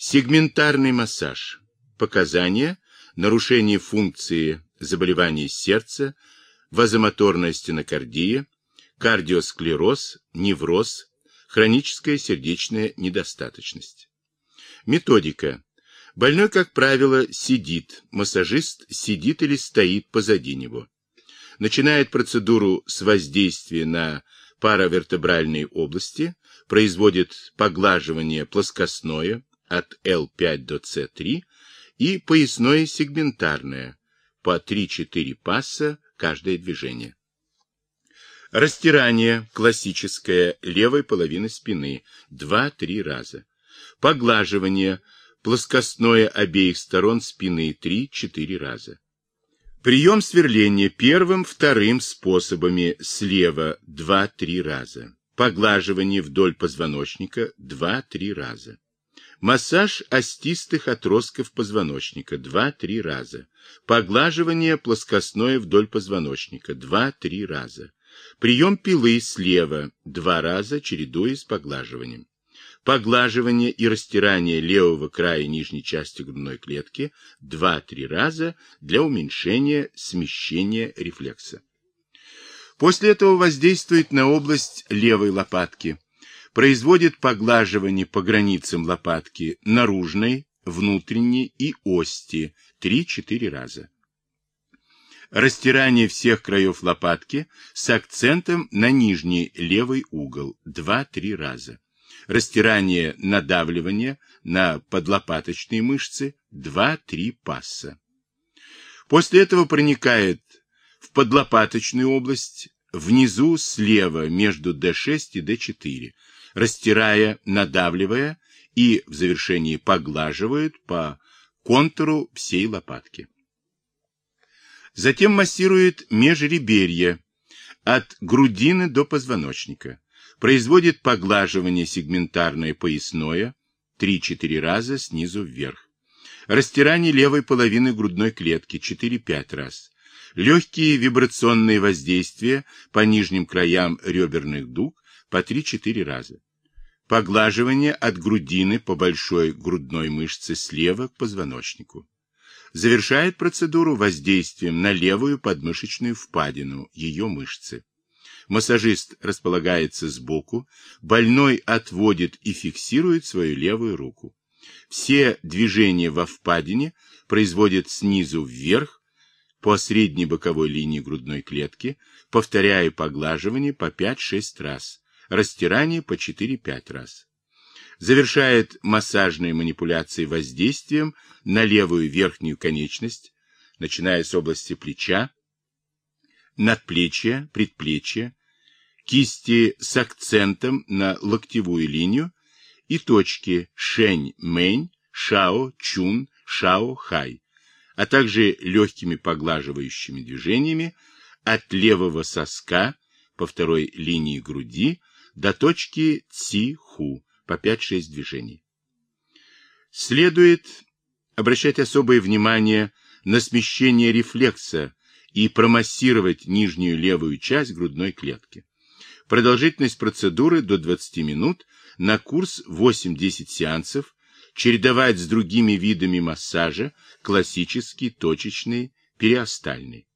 Сегментарный массаж. Показания. Нарушение функции заболеваний сердца, вазомоторная стенокардия, кардиосклероз, невроз, хроническая сердечная недостаточность. Методика. Больной, как правило, сидит, массажист сидит или стоит позади него. Начинает процедуру с воздействия на паравертебральные области, производит поглаживание плоскостное от L5 до C3 и поясное сегментарное по 3-4 пасса каждое движение. Растирание классическое левой половины спины 2-3 раза. Поглаживание плоскостное обеих сторон спины 3-4 раза. Прием сверления первым, вторым способами слева 2-3 раза. Поглаживание вдоль позвоночника 2-3 раза. Массаж остистых отростков позвоночника 2-3 раза. Поглаживание плоскостное вдоль позвоночника 2-3 раза. Прием пилы слева 2 раза, чередуясь с поглаживанием. Поглаживание и растирание левого края нижней части грудной клетки 2-3 раза для уменьшения смещения рефлекса. После этого воздействует на область левой лопатки производит поглаживание по границам лопатки наружной, внутренней и ости 3-4 раза. Растирание всех краев лопатки с акцентом на нижний левый угол 2-3 раза. Растирание надавливания на подлопаточные мышцы 2-3 пасса. После этого проникает в подлопаточную область внизу слева между D6 и D4 растирая, надавливая и в завершении поглаживают по контуру всей лопатки. Затем массирует межреберье от грудины до позвоночника. Производит поглаживание сегментарное поясное 3-4 раза снизу вверх. Растирание левой половины грудной клетки 4-5 раз. Легкие вибрационные воздействия по нижним краям реберных дуг по 3-4 раза. Поглаживание от грудины по большой грудной мышце слева к позвоночнику. Завершает процедуру воздействием на левую подмышечную впадину, ее мышцы. Массажист располагается сбоку, больной отводит и фиксирует свою левую руку. Все движения во впадине производят снизу вверх по средней боковой линии грудной клетки, повторяя поглаживание по 5-6 раз растирание по 4-5 раз. Завершает массажные манипуляции воздействием на левую верхнюю конечность, начиная с области плеча, надплечья, предплечья, кисти с акцентом на локтевую линию и точки шень-мэнь, шао-чун, шао-хай, а также легкими поглаживающими движениями от левого соска по второй линии груди до точки Ци-Ху по 5-6 движений. Следует обращать особое внимание на смещение рефлекса и промассировать нижнюю левую часть грудной клетки. Продолжительность процедуры до 20 минут, на курс 8-10 сеансов, чередовать с другими видами массажа, классический, точечный, периостальный.